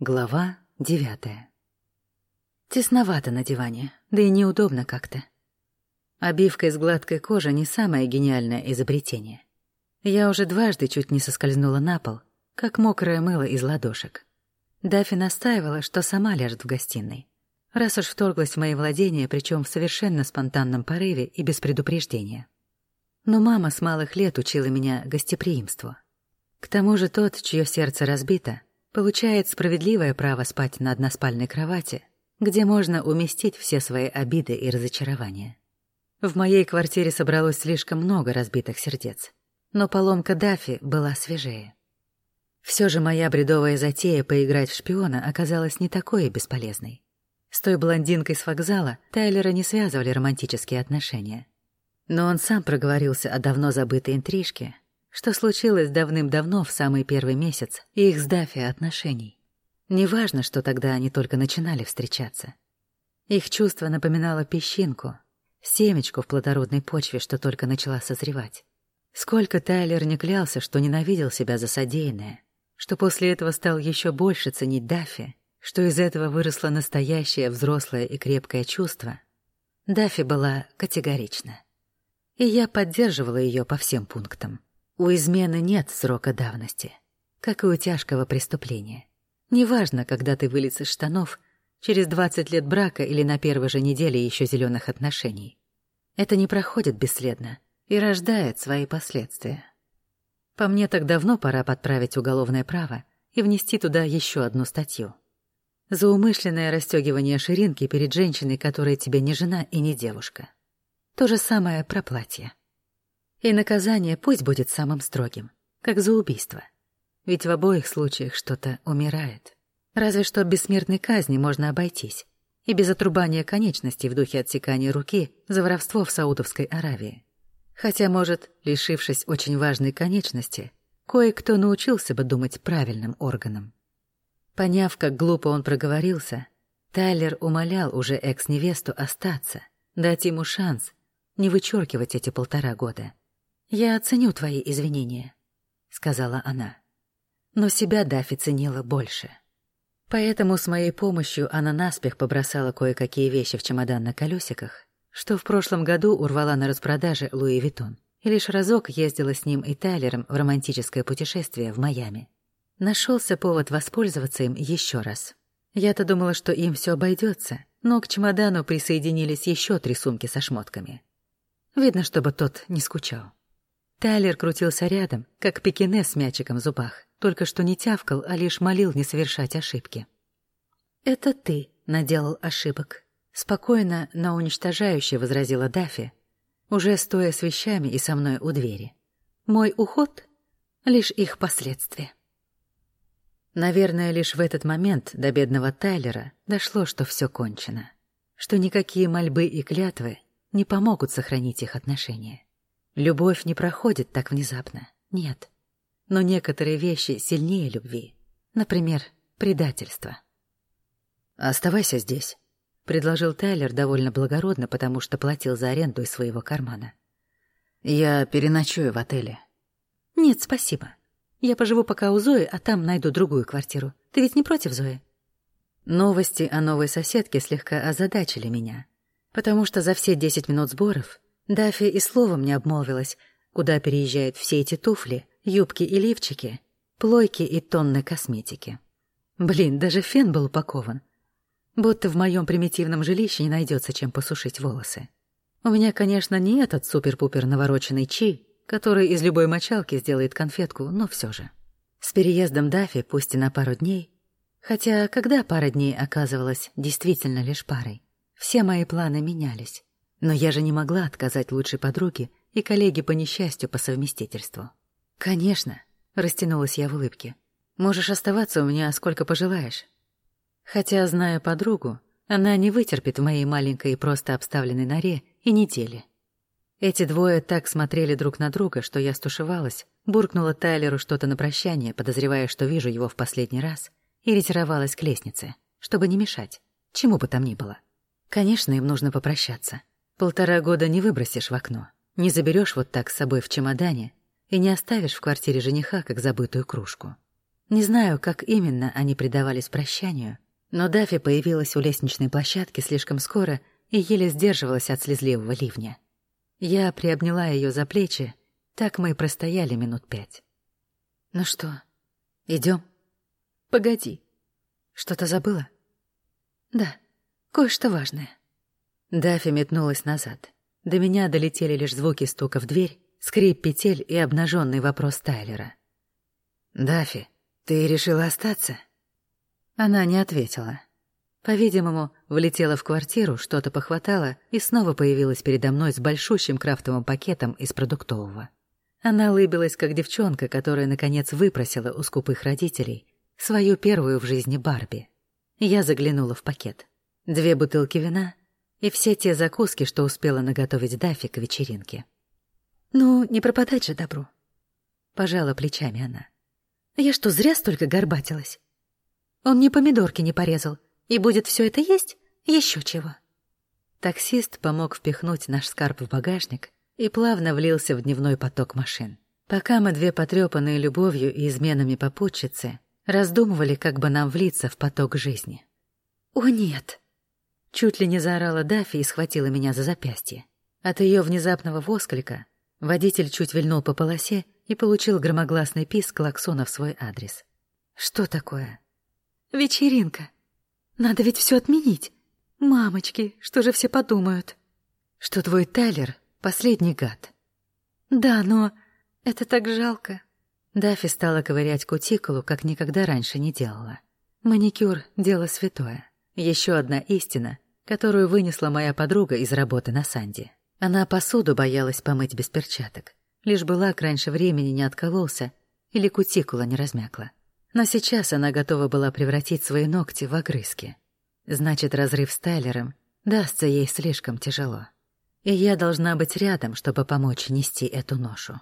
Глава девятая. Тесновато на диване, да и неудобно как-то. Обивка из гладкой кожи не самое гениальное изобретение. Я уже дважды чуть не соскользнула на пол, как мокрое мыло из ладошек. Даффи настаивала, что сама ляжет в гостиной. Раз уж вторглась в мои владения, причем в совершенно спонтанном порыве и без предупреждения. Но мама с малых лет учила меня гостеприимству. К тому же тот, чье сердце разбито, получает справедливое право спать на односпальной кровати, где можно уместить все свои обиды и разочарования. В моей квартире собралось слишком много разбитых сердец, но поломка Дафи была свежее. Все же моя бредовая затея поиграть в шпиона оказалась не такой бесполезной. С той блондинкой с вокзала Тайлера не связывали романтические отношения. Но он сам проговорился о давно забытой интрижке, что случилось давным-давно в самый первый месяц их с Даффи отношений. Неважно, что тогда они только начинали встречаться. Их чувство напоминало песчинку, семечку в плодородной почве, что только начала созревать. Сколько Тайлер не клялся, что ненавидел себя за содеянное, что после этого стал еще больше ценить Даффи, что из этого выросло настоящее взрослое и крепкое чувство, Даффи была категорична. И я поддерживала ее по всем пунктам. У измены нет срока давности, как и у тяжкого преступления. Неважно, когда ты вылез из штанов, через 20 лет брака или на первой же неделе еще зеленых отношений. Это не проходит бесследно и рождает свои последствия. По мне так давно пора подправить уголовное право и внести туда еще одну статью. За умышленное расстегивание ширинки перед женщиной, которая тебе не жена и не девушка. То же самое про платье. И наказание пусть будет самым строгим, как за убийство. Ведь в обоих случаях что-то умирает. Разве что без смертной казни можно обойтись. И без отрубания конечностей в духе отсекания руки за воровство в Саудовской Аравии. Хотя, может, лишившись очень важной конечности, кое-кто научился бы думать правильным органом. Поняв, как глупо он проговорился, Тайлер умолял уже экс-невесту остаться, дать ему шанс, не вычеркивать эти полтора года. «Я оценю твои извинения», — сказала она. Но себя Дафи ценила больше. Поэтому с моей помощью она наспех побросала кое-какие вещи в чемодан на колесиках, что в прошлом году урвала на распродаже Louis Vuitton, и лишь разок ездила с ним и Тайлером в романтическое путешествие в Майами. Нашелся повод воспользоваться им еще раз. Я-то думала, что им все обойдется, но к чемодану присоединились еще три сумки со шмотками. Видно, чтобы тот не скучал. Тайлер крутился рядом, как пекинес с мячиком в зубах, только что не тявкал, а лишь молил не совершать ошибки. «Это ты наделал ошибок», — спокойно, но уничтожающе возразила Даффи, уже стоя с вещами и со мной у двери. «Мой уход — лишь их последствия». Наверное, лишь в этот момент до бедного Тайлера дошло, что все кончено, что никакие мольбы и клятвы не помогут сохранить их отношения. Любовь не проходит так внезапно, нет. Но некоторые вещи сильнее любви. Например, предательство. «Оставайся здесь», — предложил Тайлер довольно благородно, потому что платил за аренду из своего кармана. «Я переночую в отеле». «Нет, спасибо. Я поживу пока у Зои, а там найду другую квартиру. Ты ведь не против Зои?» Новости о новой соседке слегка озадачили меня, потому что за все десять минут сборов Даффи и словом не обмолвилась, куда переезжают все эти туфли, юбки и лифчики, плойки и тонны косметики. Блин, даже фен был упакован. Будто в моем примитивном жилище не найдется чем посушить волосы. У меня, конечно, не этот супер-пупер навороченный чи, который из любой мочалки сделает конфетку, но все же. С переездом Даффи, пусть и на пару дней, хотя когда пара дней оказывалась действительно лишь парой, все мои планы менялись. Но я же не могла отказать лучшей подруге и коллеге по несчастью по совместительству. «Конечно», — растянулась я в улыбке. «Можешь оставаться у меня сколько пожелаешь». Хотя, зная подругу, она не вытерпит в моей маленькой и просто обставленной норе и недели. Эти двое так смотрели друг на друга, что я стушевалась, буркнула Тайлеру что-то на прощание, подозревая, что вижу его в последний раз, и ретировалась к лестнице, чтобы не мешать, чему бы там ни было. Конечно, им нужно попрощаться. Полтора года не выбросишь в окно, не заберешь вот так с собой в чемодане и не оставишь в квартире жениха, как забытую кружку. Не знаю, как именно они предавались прощанию, но Дафи появилась у лестничной площадки слишком скоро и еле сдерживалась от слезливого ливня. Я приобняла ее за плечи, так мы и простояли минут пять. «Ну что, идем? «Погоди. Что-то забыла?» «Да, кое-что важное». Дафи метнулась назад. До меня долетели лишь звуки стука в дверь, скрип петель и обнаженный вопрос Тайлера. «Дафи, ты решила остаться?» Она не ответила. По-видимому, влетела в квартиру, что-то похватала и снова появилась передо мной с большущим крафтовым пакетом из продуктового. Она улыбилась, как девчонка, которая, наконец, выпросила у скупых родителей свою первую в жизни Барби. Я заглянула в пакет. Две бутылки вина и все те закуски, что успела наготовить Даффи к вечеринке. «Ну, не пропадать же добру», — пожала плечами она. «Я что, зря столько горбатилась? Он мне помидорки не порезал, и будет все это есть? Еще чего». Таксист помог впихнуть наш скарб в багажник и плавно влился в дневной поток машин. Пока мы, две потрепанные любовью и изменами попутчицы, раздумывали, как бы нам влиться в поток жизни. «О, нет!» Чуть ли не заорала Даффи и схватила меня за запястье. От ее внезапного восклика водитель чуть вильнул по полосе и получил громогласный писк клаксона в свой адрес. «Что такое?» «Вечеринка. Надо ведь все отменить. Мамочки, что же все подумают?» «Что твой Тайлер — последний гад». «Да, но это так жалко». Даффи стала ковырять кутикулу, как никогда раньше не делала. Маникюр — дело святое. Еще одна истина, которую вынесла моя подруга из работы на Санде. Она посуду боялась помыть без перчаток, лишь бы лак раньше времени не откололся или кутикула не размякла. Но сейчас она готова была превратить свои ногти в огрызки. Значит, разрыв с Тайлером дастся ей слишком тяжело. И я должна быть рядом, чтобы помочь нести эту ношу.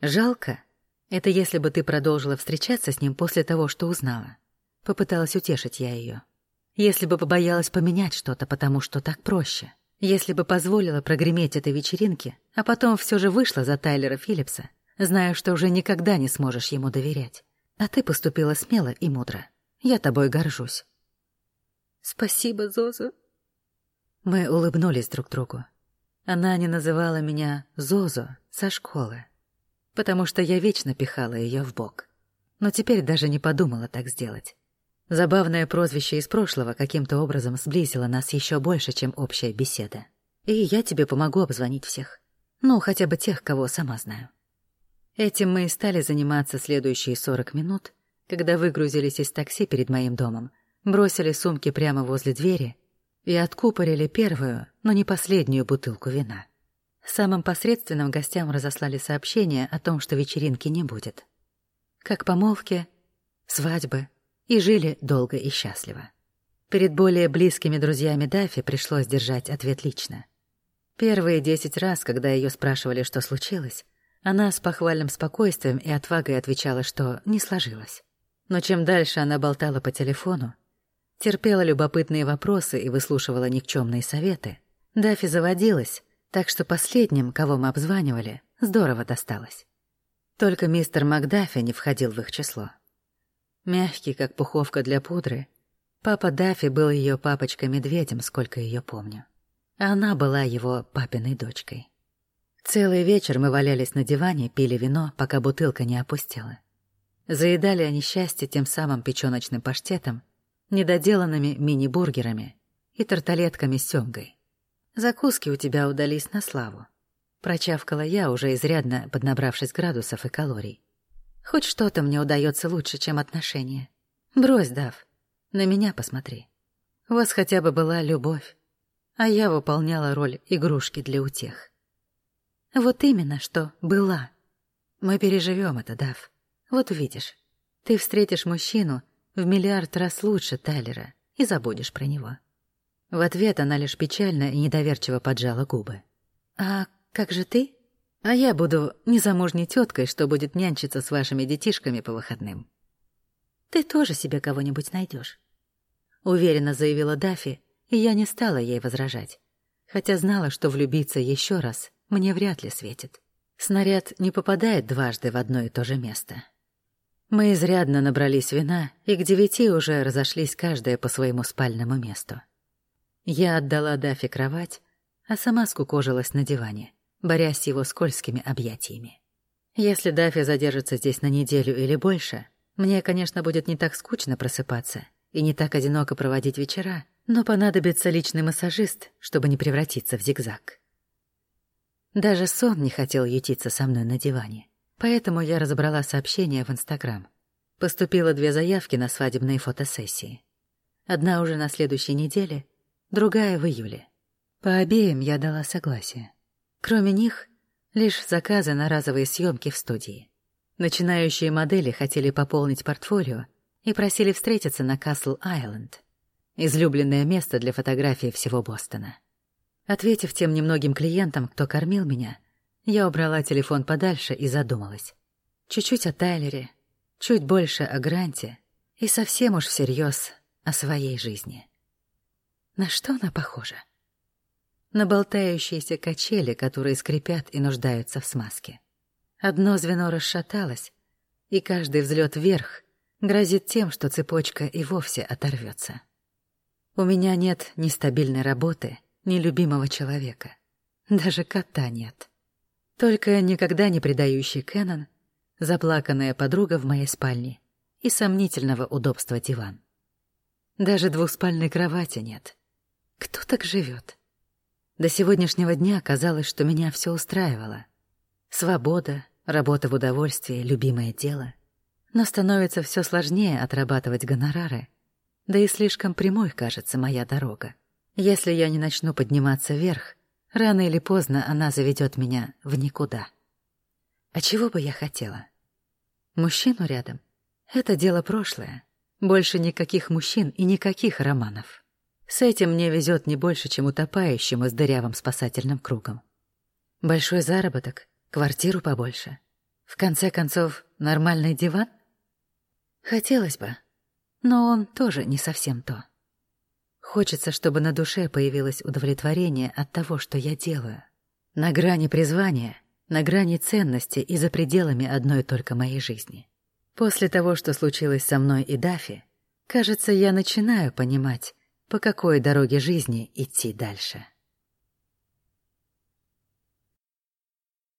Жалко. Это если бы ты продолжила встречаться с ним после того, что узнала. Попыталась утешить я ее. Если бы побоялась поменять что-то, потому что так проще. Если бы позволила прогреметь этой вечеринке, а потом все же вышла за Тайлера Филлипса, зная, что уже никогда не сможешь ему доверять. А ты поступила смело и мудро. Я тобой горжусь. Спасибо, Зоза. Мы улыбнулись друг другу. Она не называла меня Зозо со школы, потому что я вечно пихала ее в бок. Но теперь даже не подумала так сделать. Забавное прозвище из прошлого каким-то образом сблизило нас еще больше, чем общая беседа. И я тебе помогу обзвонить всех. Ну, хотя бы тех, кого сама знаю. Этим мы и стали заниматься следующие сорок минут, когда выгрузились из такси перед моим домом, бросили сумки прямо возле двери и откупорили первую, но не последнюю бутылку вина. Самым посредственным гостям разослали сообщение о том, что вечеринки не будет. Как помолвки, свадьбы, и жили долго и счастливо. Перед более близкими друзьями Дафи пришлось держать ответ лично. Первые десять раз, когда ее спрашивали, что случилось, она с похвальным спокойствием и отвагой отвечала, что не сложилось. Но чем дальше она болтала по телефону, терпела любопытные вопросы и выслушивала никчемные советы, Дафи заводилась, так что последним, кого мы обзванивали, здорово досталось. Только мистер Макдафи не входил в их число. Мягкий, как пуховка для пудры. Папа Даффи был ее папочкой-медведем, сколько ее помню. Она была его папиной дочкой. Целый вечер мы валялись на диване, пили вино, пока бутылка не опустела. Заедали они счастье тем самым печёночным паштетом, недоделанными мини-бургерами и тарталетками с сёмгой. Закуски у тебя удались на славу. Прочавкала я, уже изрядно поднабравшись градусов и калорий. Хоть что-то мне удается лучше, чем отношения. Брось, Дав, на меня посмотри. У вас хотя бы была любовь, а я выполняла роль игрушки для утех. Вот именно, что была. Мы переживем это, Дав. Вот увидишь. Ты встретишь мужчину в миллиард раз лучше Тайлера и забудешь про него. В ответ она лишь печально и недоверчиво поджала губы. «А как же ты?» А я буду незамужней теткой, что будет нянчиться с вашими детишками по выходным. Ты тоже себе кого-нибудь найдешь, уверенно заявила Дафи, и я не стала ей возражать, хотя знала, что влюбиться еще раз мне вряд ли светит. Снаряд не попадает дважды в одно и то же место. Мы изрядно набрались вина, и к девяти уже разошлись каждая по своему спальному месту. Я отдала Дафе кровать, а сама скукожилась на диване, борясь с его скользкими объятиями. Если Даффи задержится здесь на неделю или больше, мне, конечно, будет не так скучно просыпаться и не так одиноко проводить вечера, но понадобится личный массажист, чтобы не превратиться в зигзаг. Даже сон не хотел ютиться со мной на диване. Поэтому я разобрала сообщения в Инстаграм. Поступило две заявки на свадебные фотосессии. Одна уже на следующей неделе, другая в июле. По обеим я дала согласие. Кроме них, лишь заказы на разовые съемки в студии. Начинающие модели хотели пополнить портфолио и просили встретиться на Касл-Айленд, излюбленное место для фотографии всего Бостона. Ответив тем немногим клиентам, кто кормил меня, я убрала телефон подальше и задумалась. Чуть-чуть о Тайлере, чуть больше о Гранте и совсем уж всерьез о своей жизни. На что она похожа? На болтающиеся качели, которые скрипят и нуждаются в смазке. Одно звено расшаталось, и каждый взлет вверх грозит тем, что цепочка и вовсе оторвется. У меня нет ни стабильной работы, ни любимого человека. Даже кота нет. Только никогда не предающий Кэнон, заплаканная подруга в моей спальне и сомнительного удобства диван. Даже двухспальной кровати нет. Кто так живет? До сегодняшнего дня казалось, что меня все устраивало. Свобода, работа в удовольствие, любимое дело. Но становится все сложнее отрабатывать гонорары. Да и слишком прямой кажется моя дорога. Если я не начну подниматься вверх, Рано или поздно она заведет меня в никуда. А чего бы я хотела? Мужчину рядом — это дело прошлое. Больше никаких мужчин и никаких романов. С этим мне везет не больше, чем утопающему с дырявым спасательным кругом. Большой заработок, квартиру побольше. В конце концов, нормальный диван? Хотелось бы, но он тоже не совсем то. Хочется, чтобы на душе появилось удовлетворение от того, что я делаю. На грани призвания, на грани ценности и за пределами одной только моей жизни. После того, что случилось со мной и Дафи, кажется, я начинаю понимать, по какой дороге жизни идти дальше.